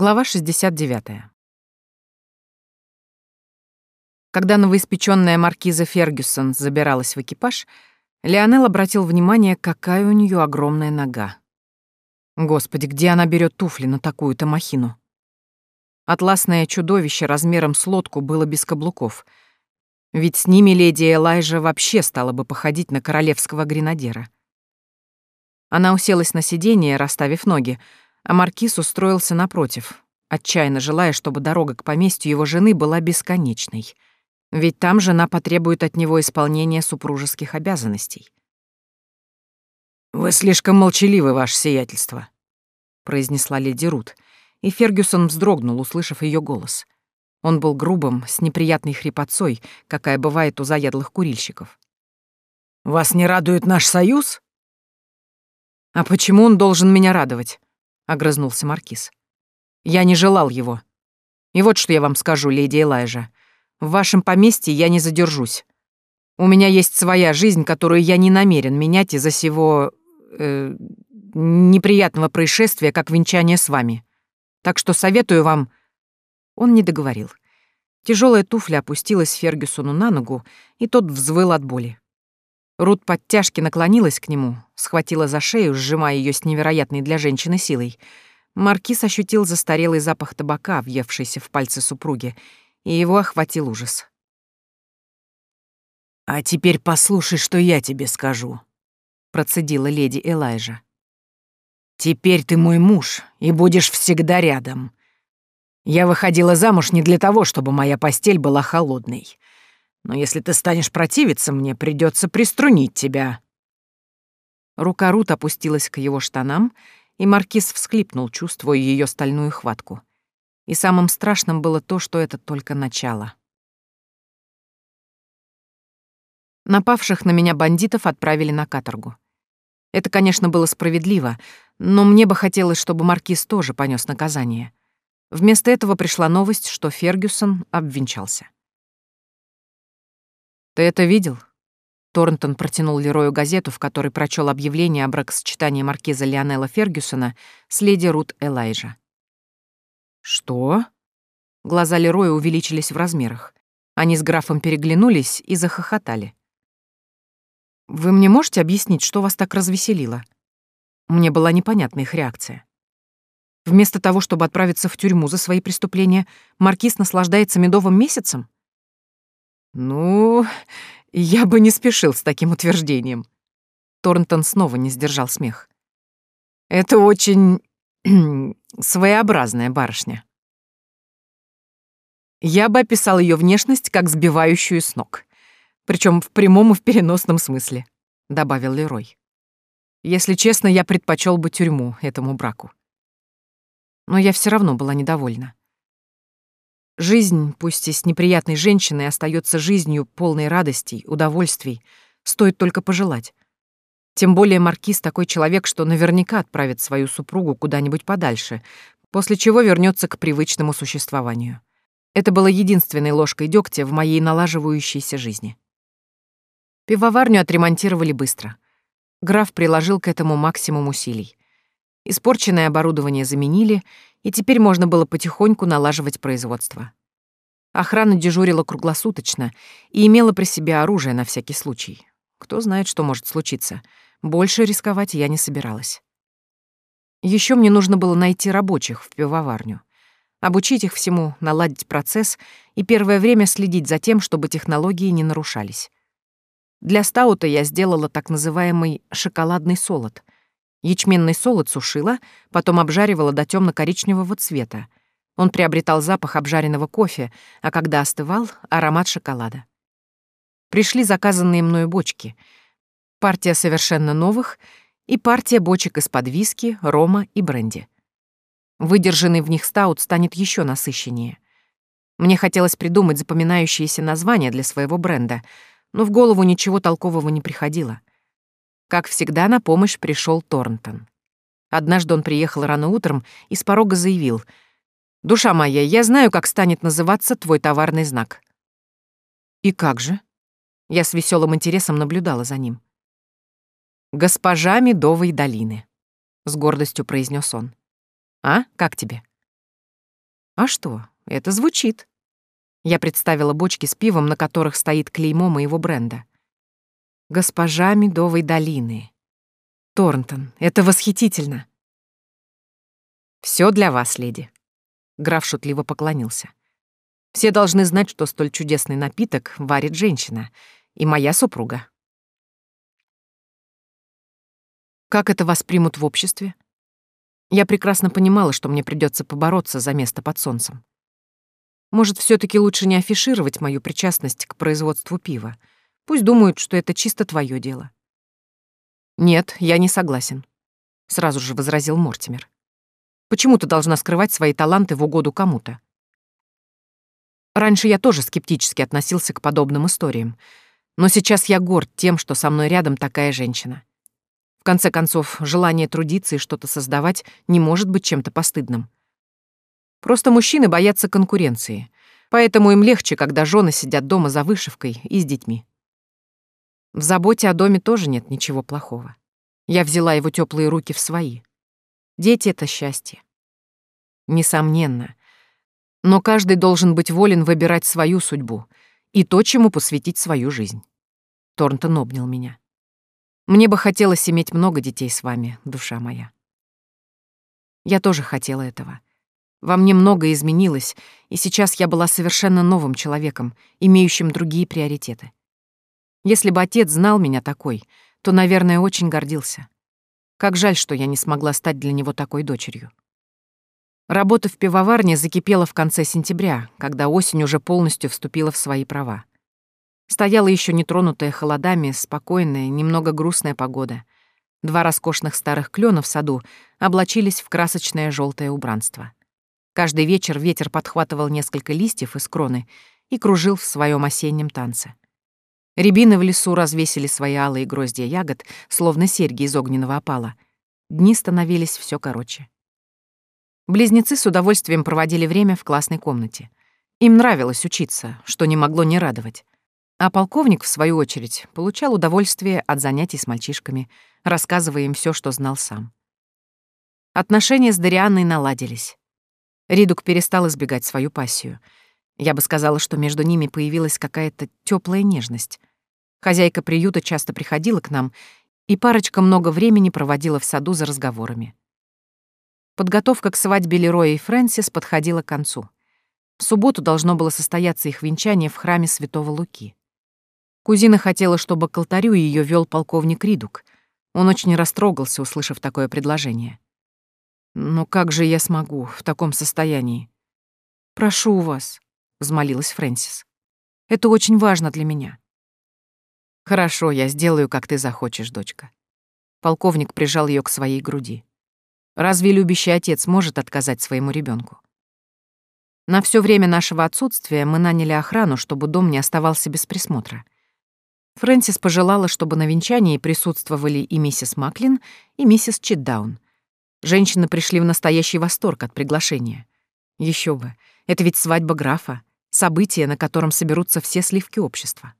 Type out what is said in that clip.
Глава 69. Когда новоиспечённая маркиза Фергюсон забиралась в экипаж, Леонел обратил внимание, какая у неё огромная нога. Господи, где она берёт туфли на такую-то махину? Атласное чудовище размером с лодку было без каблуков, ведь с ними леди Элайжа вообще стала бы походить на королевского гренадера. Она уселась на сиденье, расставив ноги, а маркиз устроился напротив, отчаянно желая, чтобы дорога к поместью его жены была бесконечной. Ведь там жена потребует от него исполнения супружеских обязанностей. «Вы слишком молчаливы, ваше сиятельство», — произнесла леди Рут, и Фергюсон вздрогнул, услышав ее голос. Он был грубым, с неприятной хрипотцой, какая бывает у заядлых курильщиков. «Вас не радует наш союз?» «А почему он должен меня радовать?» — огрызнулся Маркиз. «Я не желал его. И вот что я вам скажу, леди Элайжа. В вашем поместье я не задержусь. У меня есть своя жизнь, которую я не намерен менять из-за сего... Э, неприятного происшествия, как венчание с вами. Так что советую вам...» Он не договорил. Тяжелая туфля опустилась Фергюсону на ногу, и тот взвыл от боли. Рут подтяжки наклонилась к нему, схватила за шею, сжимая ее с невероятной для женщины силой. Маркиз ощутил застарелый запах табака, въевшийся в пальцы супруги, и его охватил ужас. «А теперь послушай, что я тебе скажу», — процедила леди Элайжа. «Теперь ты мой муж и будешь всегда рядом. Я выходила замуж не для того, чтобы моя постель была холодной. Но если ты станешь противиться мне, придется приструнить тебя». Рука Рут опустилась к его штанам, и маркиз всхлипнул, чувствуя ее стальную хватку. И самым страшным было то, что это только начало. Напавших на меня бандитов отправили на каторгу. Это, конечно, было справедливо, но мне бы хотелось, чтобы маркиз тоже понес наказание. Вместо этого пришла новость, что Фергюсон обвенчался. «Ты это видел?» Торнтон протянул Лерою газету, в которой прочел объявление о бракосочетании маркиза Лионелла Фергюсона с леди Рут Элайжа. «Что?» Глаза Лероя увеличились в размерах. Они с графом переглянулись и захохотали. «Вы мне можете объяснить, что вас так развеселило?» Мне была непонятна их реакция. Вместо того, чтобы отправиться в тюрьму за свои преступления, маркиз наслаждается медовым месяцем? «Ну, я бы не спешил с таким утверждением». Торнтон снова не сдержал смех. «Это очень... своеобразная барышня». Я бы описал ее внешность как сбивающую с ног. Причем в прямом и в переносном смысле», — добавил Лерой. «Если честно, я предпочел бы тюрьму этому браку». Но я все равно была недовольна. Жизнь, пусть и с неприятной женщиной, остается жизнью, полной радостей, удовольствий. Стоит только пожелать. Тем более Маркиз такой человек, что наверняка отправит свою супругу куда-нибудь подальше, после чего вернется к привычному существованию. Это было единственной ложкой дегтя в моей налаживающейся жизни. Пивоварню отремонтировали быстро. Граф приложил к этому максимум усилий. Испорченное оборудование заменили — и теперь можно было потихоньку налаживать производство. Охрана дежурила круглосуточно и имела при себе оружие на всякий случай. Кто знает, что может случиться. Больше рисковать я не собиралась. Еще мне нужно было найти рабочих в пивоварню, обучить их всему, наладить процесс и первое время следить за тем, чтобы технологии не нарушались. Для стаута я сделала так называемый шоколадный солод — Ячменный солод сушила, потом обжаривала до темно коричневого цвета. Он приобретал запах обжаренного кофе, а когда остывал — аромат шоколада. Пришли заказанные мною бочки. Партия совершенно новых и партия бочек из-под виски, рома и бренди. Выдержанный в них стаут станет еще насыщеннее. Мне хотелось придумать запоминающиеся названия для своего бренда, но в голову ничего толкового не приходило. Как всегда, на помощь пришел Торнтон. Однажды он приехал рано утром и с порога заявил. «Душа моя, я знаю, как станет называться твой товарный знак». «И как же?» Я с веселым интересом наблюдала за ним. «Госпожа Медовой долины», — с гордостью произнес он. «А, как тебе?» А что, это звучит. Я представила бочки с пивом, на которых стоит клеймо моего бренда. Госпожа Медовой долины. Торнтон, это восхитительно. Все для вас, леди. Граф шутливо поклонился. Все должны знать, что столь чудесный напиток варит женщина, и моя супруга. Как это воспримут в обществе? Я прекрасно понимала, что мне придется побороться за место под солнцем. Может, все таки лучше не афишировать мою причастность к производству пива. Пусть думают, что это чисто твое дело. Нет, я не согласен, сразу же возразил Мортимер. Почему ты должна скрывать свои таланты в угоду кому-то? Раньше я тоже скептически относился к подобным историям, но сейчас я горд тем, что со мной рядом такая женщина. В конце концов, желание трудиться и что-то создавать не может быть чем-то постыдным. Просто мужчины боятся конкуренции, поэтому им легче, когда жены сидят дома за вышивкой и с детьми. В заботе о доме тоже нет ничего плохого. Я взяла его теплые руки в свои. Дети — это счастье. Несомненно. Но каждый должен быть волен выбирать свою судьбу и то, чему посвятить свою жизнь. Торнтон обнял меня. Мне бы хотелось иметь много детей с вами, душа моя. Я тоже хотела этого. Во мне многое изменилось, и сейчас я была совершенно новым человеком, имеющим другие приоритеты. Если бы отец знал меня такой, то, наверное, очень гордился. Как жаль, что я не смогла стать для него такой дочерью. Работа в пивоварне закипела в конце сентября, когда осень уже полностью вступила в свои права. Стояла еще нетронутая холодами, спокойная, немного грустная погода. Два роскошных старых клена в саду облачились в красочное желтое убранство. Каждый вечер ветер подхватывал несколько листьев из кроны и кружил в своем осеннем танце. Рябины в лесу развесили свои алые гроздья ягод, словно серьги из огненного опала. Дни становились все короче. Близнецы с удовольствием проводили время в классной комнате. Им нравилось учиться, что не могло не радовать. А полковник, в свою очередь, получал удовольствие от занятий с мальчишками, рассказывая им все, что знал сам. Отношения с Дарианной наладились. Ридук перестал избегать свою пассию. Я бы сказала, что между ними появилась какая-то теплая нежность. Хозяйка приюта часто приходила к нам, и парочка много времени проводила в саду за разговорами. Подготовка к свадьбе Лероя и Фрэнсис подходила к концу. В субботу должно было состояться их венчание в храме Святого Луки. Кузина хотела, чтобы к алтарю ее вел полковник Ридук. Он очень растрогался, услышав такое предложение. «Но как же я смогу в таком состоянии?» «Прошу вас», — взмолилась Фрэнсис. «Это очень важно для меня». «Хорошо, я сделаю, как ты захочешь, дочка». Полковник прижал ее к своей груди. «Разве любящий отец может отказать своему ребенку? На все время нашего отсутствия мы наняли охрану, чтобы дом не оставался без присмотра. Фрэнсис пожелала, чтобы на венчании присутствовали и миссис Маклин, и миссис Читдаун — Женщины пришли в настоящий восторг от приглашения. Еще бы, это ведь свадьба графа, событие, на котором соберутся все сливки общества.